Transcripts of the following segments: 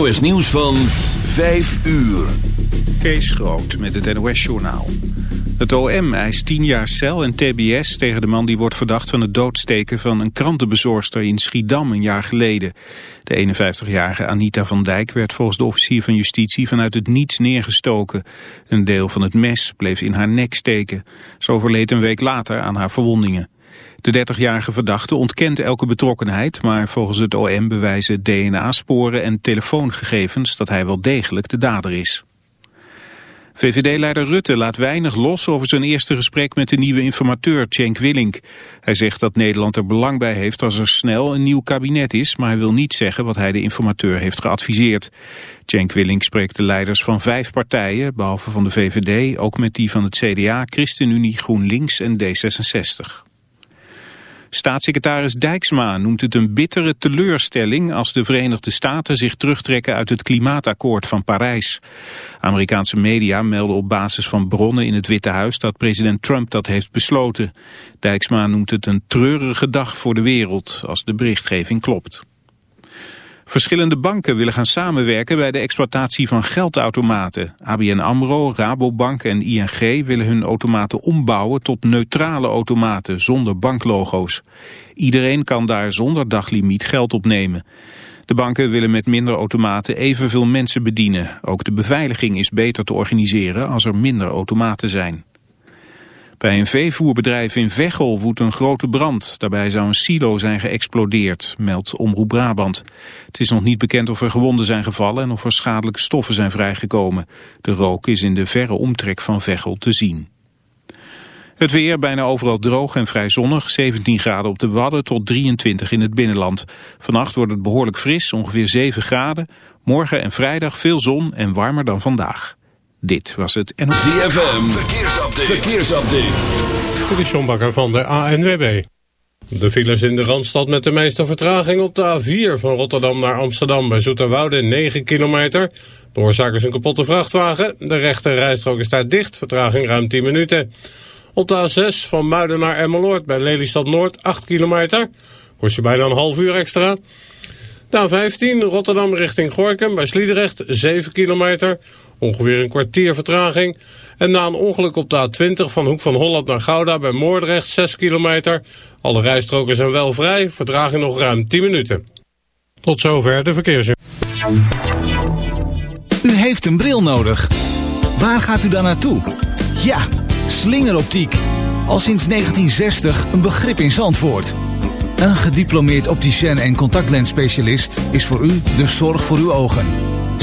NOS Nieuws van 5 uur. Kees Groot met het NOS-journaal. Het OM eist 10 jaar cel en tbs tegen de man die wordt verdacht van het doodsteken van een krantenbezorgster in Schiedam een jaar geleden. De 51-jarige Anita van Dijk werd volgens de officier van justitie vanuit het niets neergestoken. Een deel van het mes bleef in haar nek steken. Ze overleed een week later aan haar verwondingen. De 30-jarige verdachte ontkent elke betrokkenheid, maar volgens het OM bewijzen DNA-sporen en telefoongegevens dat hij wel degelijk de dader is. VVD-leider Rutte laat weinig los over zijn eerste gesprek met de nieuwe informateur Cenk Willink. Hij zegt dat Nederland er belang bij heeft als er snel een nieuw kabinet is, maar hij wil niet zeggen wat hij de informateur heeft geadviseerd. Cenk Willink spreekt de leiders van vijf partijen, behalve van de VVD, ook met die van het CDA, ChristenUnie, GroenLinks en D66. Staatssecretaris Dijksma noemt het een bittere teleurstelling als de Verenigde Staten zich terugtrekken uit het klimaatakkoord van Parijs. Amerikaanse media melden op basis van bronnen in het Witte Huis dat president Trump dat heeft besloten. Dijksma noemt het een treurige dag voor de wereld als de berichtgeving klopt. Verschillende banken willen gaan samenwerken bij de exploitatie van geldautomaten. ABN AMRO, Rabobank en ING willen hun automaten ombouwen tot neutrale automaten zonder banklogo's. Iedereen kan daar zonder daglimiet geld opnemen. De banken willen met minder automaten evenveel mensen bedienen. Ook de beveiliging is beter te organiseren als er minder automaten zijn. Bij een veevoerbedrijf in Veghel woedt een grote brand. Daarbij zou een silo zijn geëxplodeerd, meldt Omroep Brabant. Het is nog niet bekend of er gewonden zijn gevallen en of er schadelijke stoffen zijn vrijgekomen. De rook is in de verre omtrek van Veghel te zien. Het weer bijna overal droog en vrij zonnig. 17 graden op de Wadden tot 23 in het binnenland. Vannacht wordt het behoorlijk fris, ongeveer 7 graden. Morgen en vrijdag veel zon en warmer dan vandaag. Dit was het en ZFM, verkeersupdate. verkeersupdate. Dit is John Bakker van de ANWB. De files in de Randstad met de meeste vertraging op de A4 van Rotterdam naar Amsterdam bij Zoeterwoude 9 kilometer. De oorzaak is een kapotte vrachtwagen. De rechte rijstrook is daar dicht, vertraging ruim 10 minuten. Op de A6 van Muiden naar Emmeloord bij Lelystad Noord 8 kilometer. Kost je bijna een half uur extra. De A15 Rotterdam richting Gorkum bij Sliedrecht 7 kilometer. Ongeveer een kwartier vertraging. En na een ongeluk op de A20 van Hoek van Holland naar Gouda bij Moordrecht 6 kilometer. Alle rijstroken zijn wel vrij, vertraging nog ruim 10 minuten. Tot zover de verkeers. U heeft een bril nodig. Waar gaat u dan naartoe? Ja, slingeroptiek. Al sinds 1960 een begrip in Zandvoort. Een gediplomeerd opticien en contactlensspecialist is voor u de zorg voor uw ogen.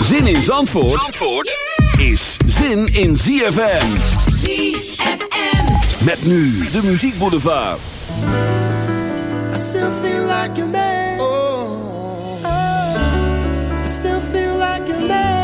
Zin in Zandvoort, Zandvoort is zin in ZFM. ZFM. Met nu de Muziek Boulevard. I still feel like a man. Oh. I still feel like a man.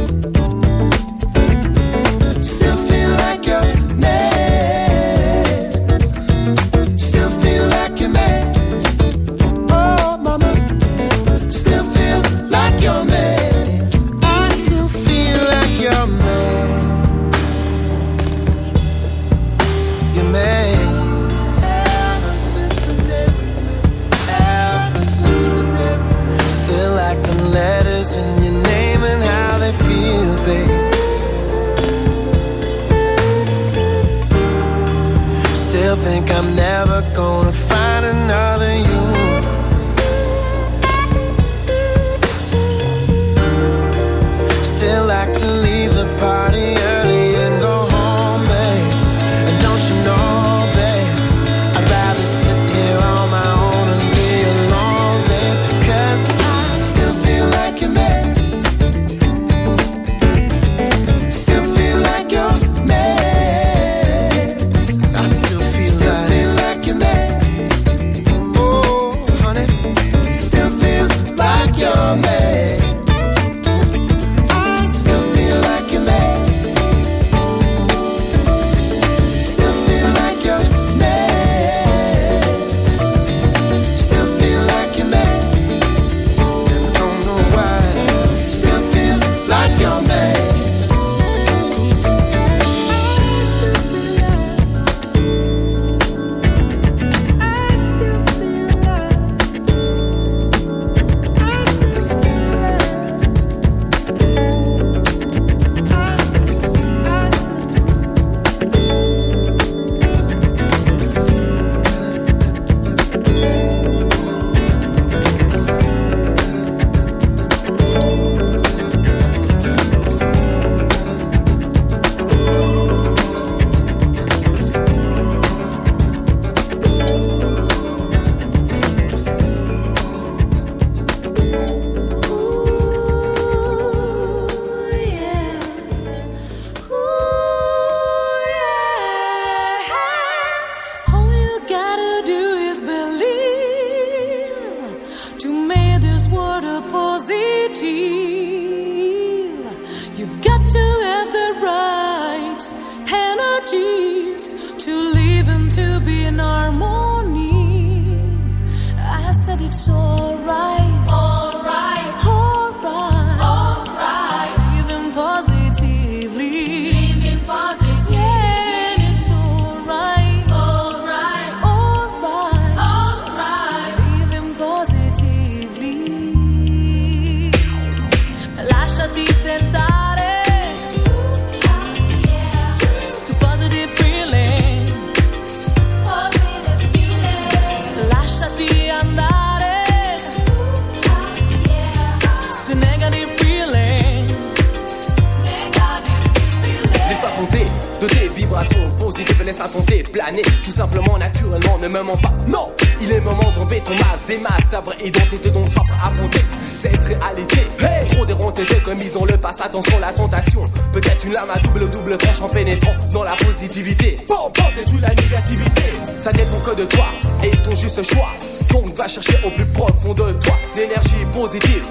portée commis, on le passe, attention la tentation. Peut-être une lame à double double tranche en pénétrant dans la positivité. Bon, bon, détruis la négativité. Ça dépend que de toi et ton juste choix. Donc va chercher au plus profond de toi l'énergie positive.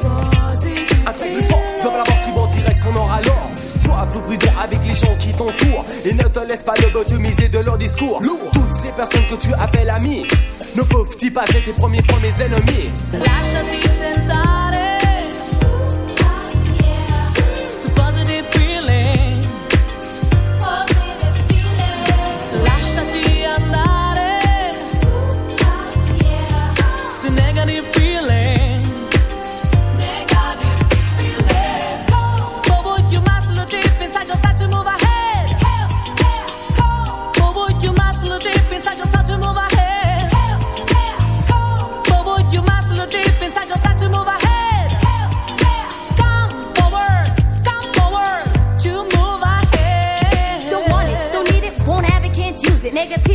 Un truc plus fort, dans la mort qui bat direct son or alors. Sois plus prudent avec les gens qui t'entourent et ne te laisse pas lobotomiser de leur discours. Lourd. Toutes ces personnes que tu appelles amis ne peuvent-ils pas être tes premiers fois mes ennemis? Lâche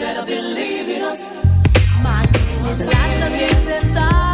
Better believe in us. My business, lascia che accettare.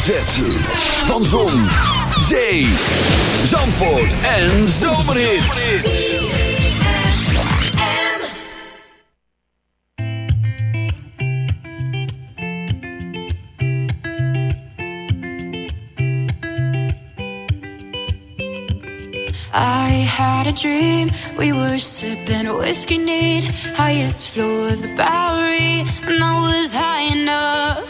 Van Zon, Zee, Zandvoort en Zomerhits. I had a dream. We were sipping whiskey neat, highest floor of the Bowery, and I was high enough.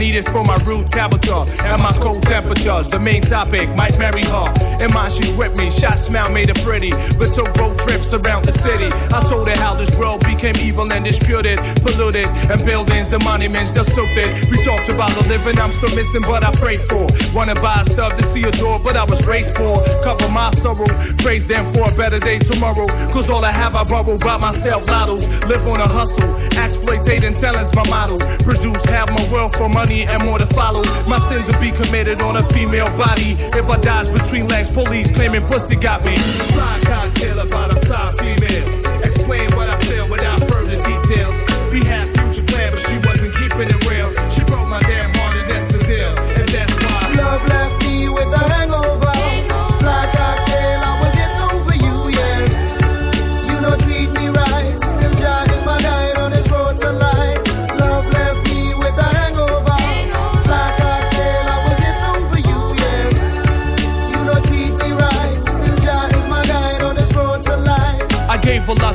Need it for my rude and my The main topic might marry her. In mind, she's with me. Shot smile made her pretty, but took road trips around the city. I told her how this world became evil and disputed, polluted, and buildings and monuments they're silted. We talked about the living I'm still missing, but I prayed for. Wanna buy stuff to see a door, but I was raised for. Cover my sorrow, praise them for a better day tomorrow. Cause all I have I borrow by myself, lottos. Live on a hustle, exploitating talent's my model. Produce half my wealth for money and more to follow. My sins will be committed on a female body. If I dies between legs, police claiming pussy got me. Fly cocktail about a fly female. Explain what I feel without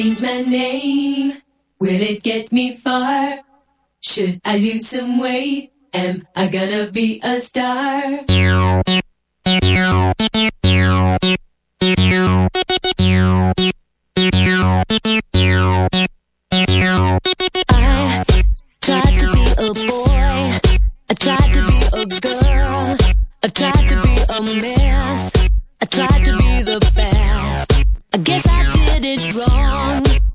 change my name. Will it get me far? Should I lose some weight? Am I gonna be a star? I tried to be a boy. I tried to be a girl. I tried to be a mess. I tried to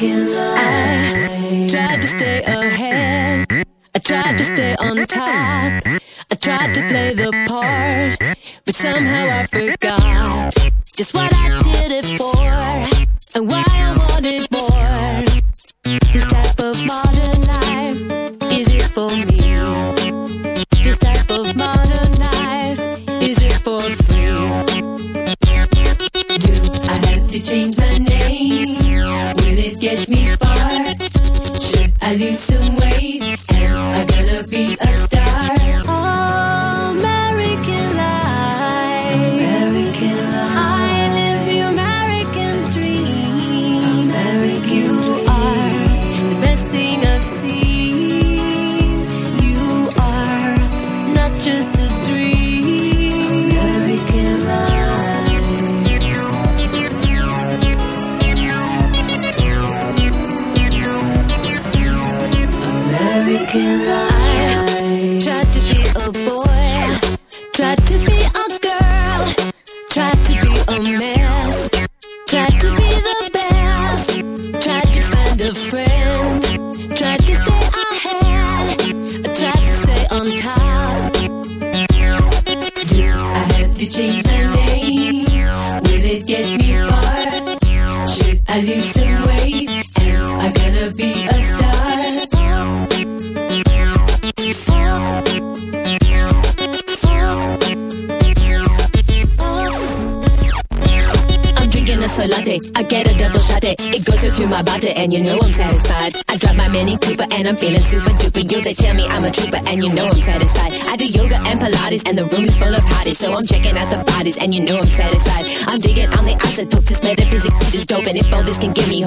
I? I tried to stay ahead. I tried to stay on top. I tried to play the part, but somehow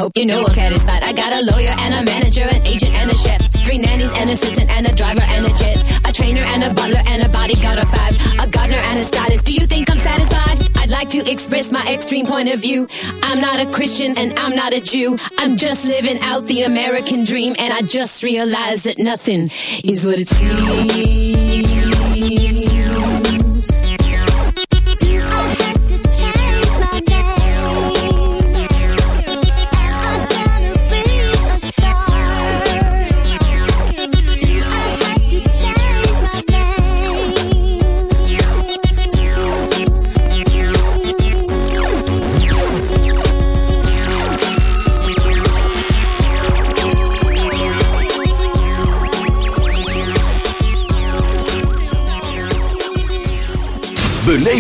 hope you know I'm satisfied. I got a lawyer and a manager, an agent and a chef, three nannies, and assistant and a driver and a jet, a trainer and a butler and a bodyguard of five, a gardener and a stylist. Do you think I'm satisfied? I'd like to express my extreme point of view. I'm not a Christian and I'm not a Jew. I'm just living out the American dream, and I just realized that nothing is what it seems.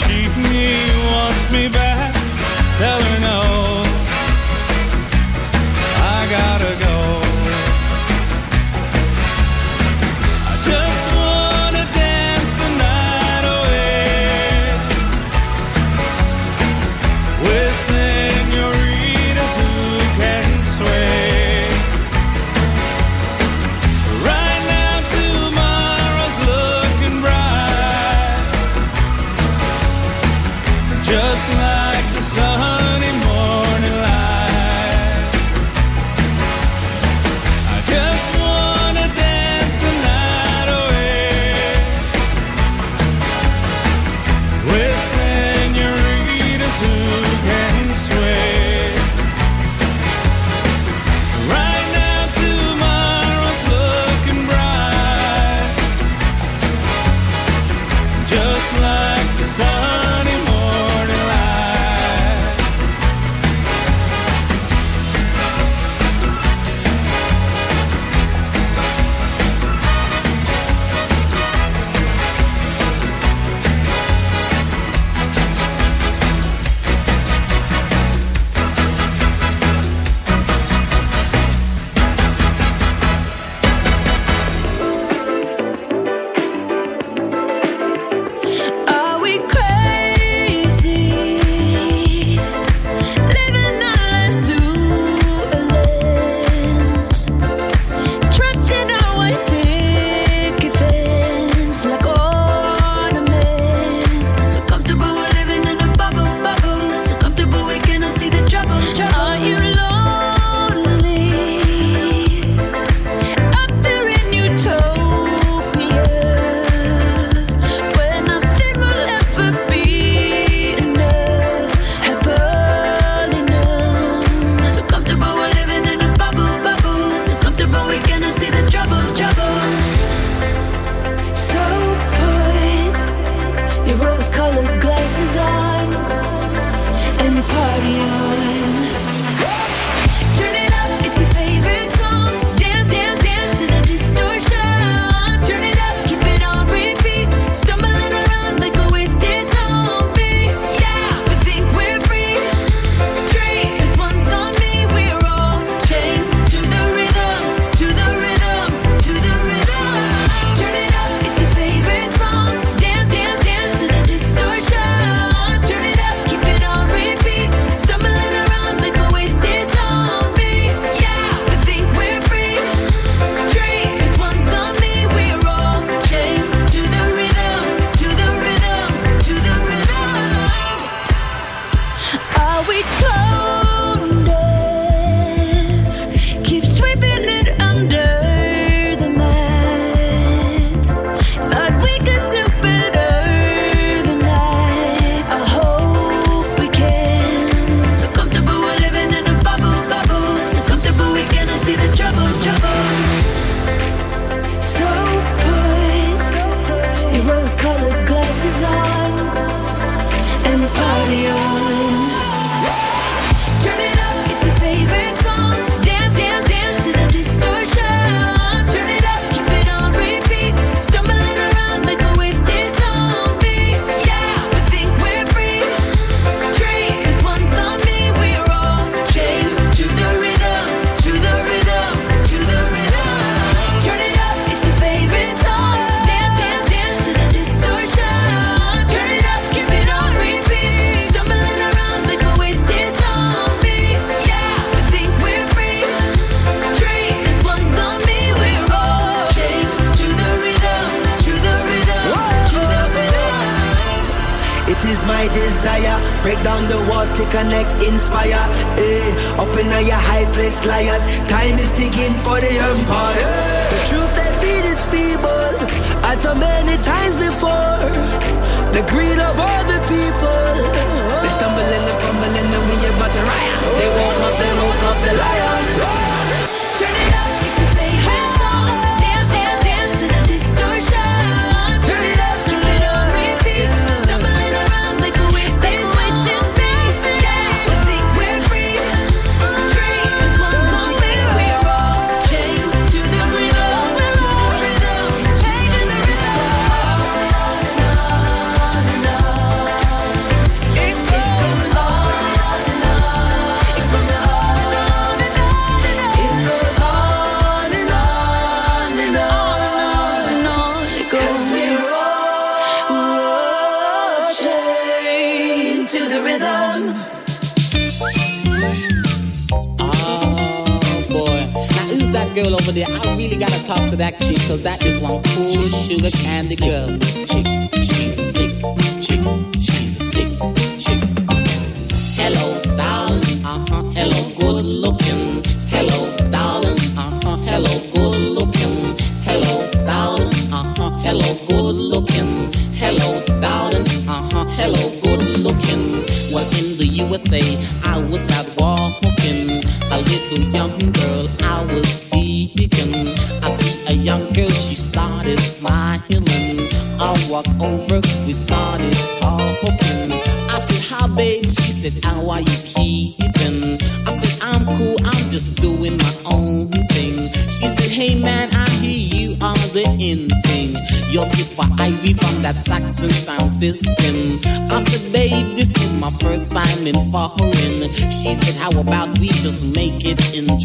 That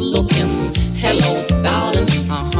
looking. Hello, darling. Uh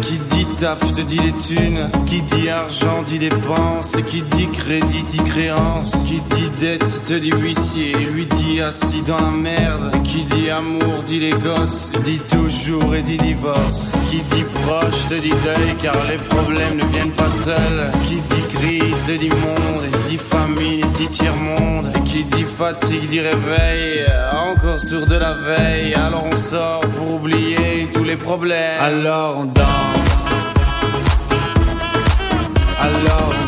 Qui dit taf te dit les thunes Qui dit argent dit dépenses Qui dit crédit dit créance Qui dit dette te dit huissier Lui dit assis dans la merde Qui dit amour dit les gosses Dit toujours et dit divorce Qui dit proche te dit deuil Car les problèmes ne viennent pas seuls. Qui dit crise te dit monde Dit famine dit tiers-monde. Qui dit fatigue dit réveil Encore sur de la veille. Alors on sort pour oublier tous les problèmes. Alors on danse. Alors on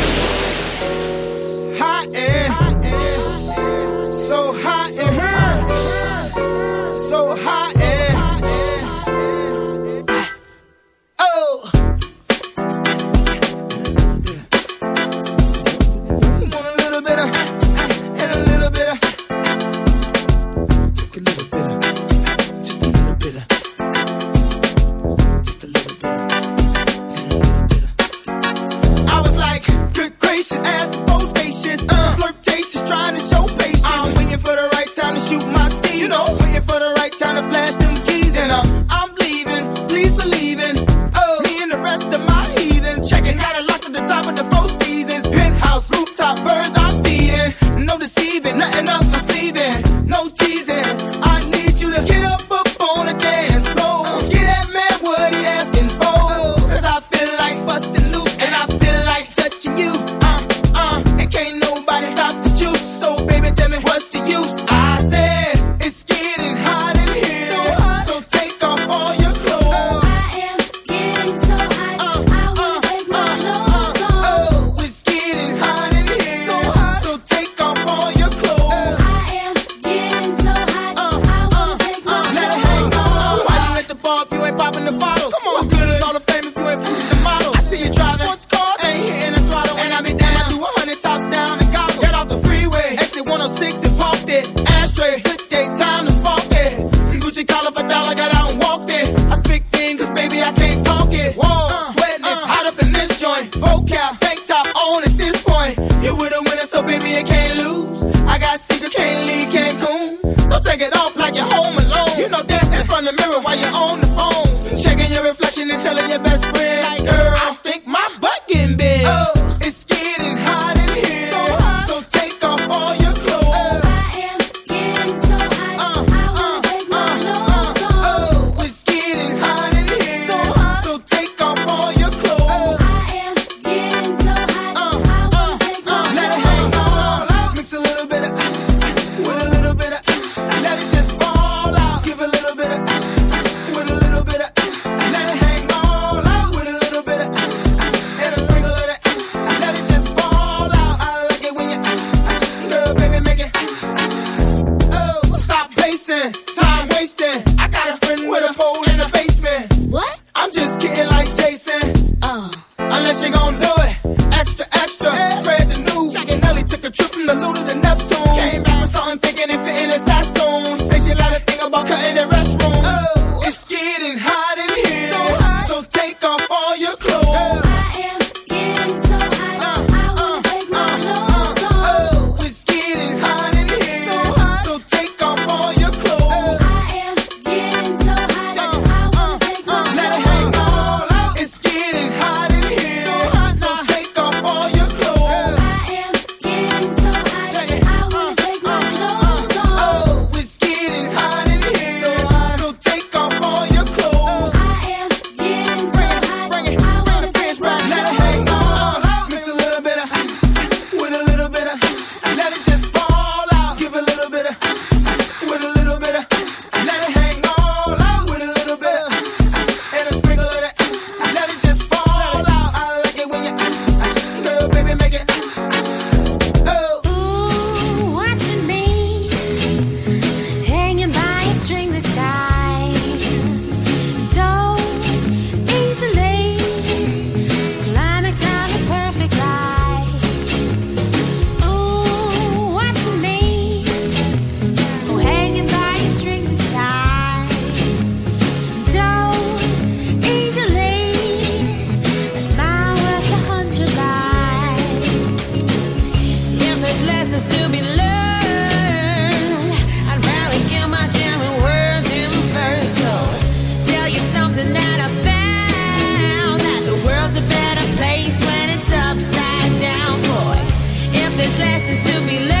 chances to be left.